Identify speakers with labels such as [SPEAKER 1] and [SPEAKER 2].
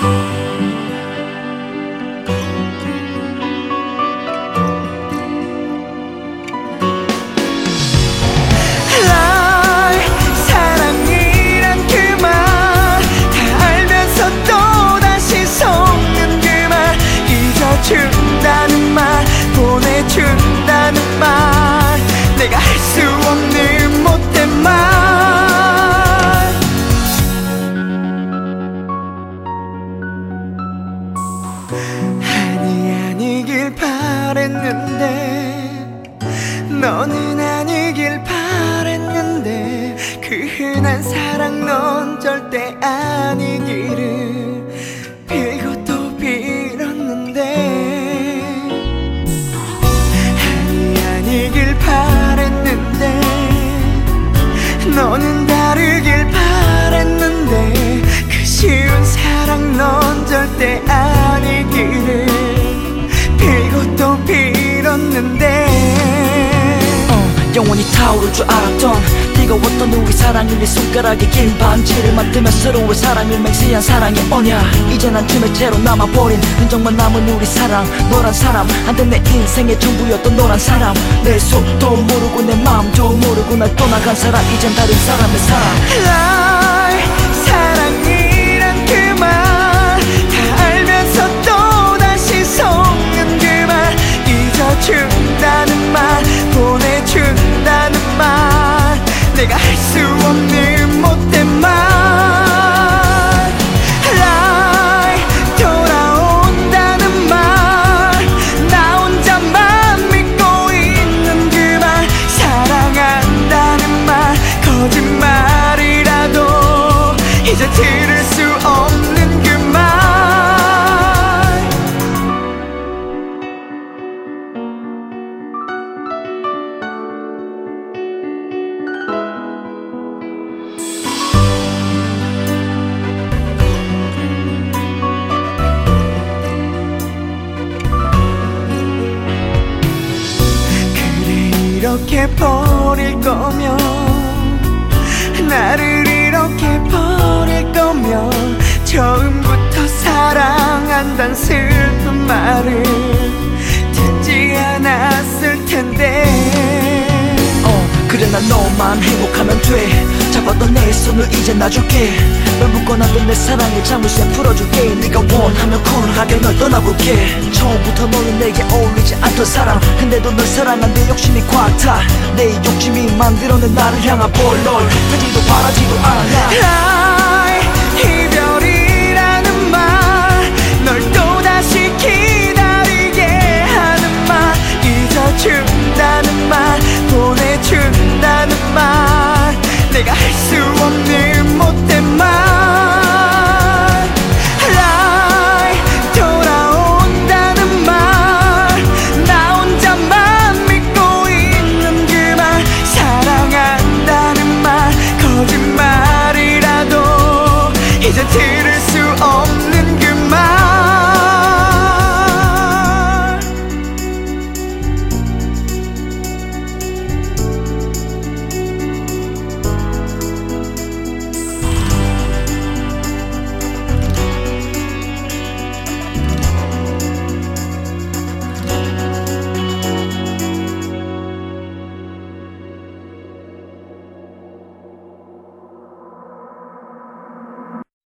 [SPEAKER 1] Música 바랬는데 너는 아니길 바랬는데 그 흔한 사랑 넌 절대 아니기를 빌고 또 빌었는데. 아니 아니길 바랬는데 너는 다르길 바랬는데 그 쉬운
[SPEAKER 2] 영원히 타오를 줄 알았던 뜨거웠던 우리 사랑을 네 손가락에 긴 반지를 만들며 서로의 사랑을 맹세한 사랑의 언약. 이제 난 채로 남아버린 흔적만 남은 우리 사랑. 너란 사람 한때 내 인생의 전부였던 너란 사람. 내 속도 모르고 내 마음도 모르고 날 떠나간 사람. 이젠 다른 사람의 사랑
[SPEAKER 1] 이렇게 버릴 거면 나를 이렇게 버릴 거면 처음부터 사랑한단 슬픈 말을
[SPEAKER 2] 잡았던 내 손을 이제 놔줄게. 널 묶어놨던 내 사랑의 자물쇠 풀어줄게. 네가 원하면 쿨하게 널 떠나볼게. 처음부터 너는 내게 어울리지 않던 사람. 근데도 널 사랑한 내 욕심이 꽉 타 내 욕심이 만들어낸 나를 향한 볼널. 되지도 바라지도 않아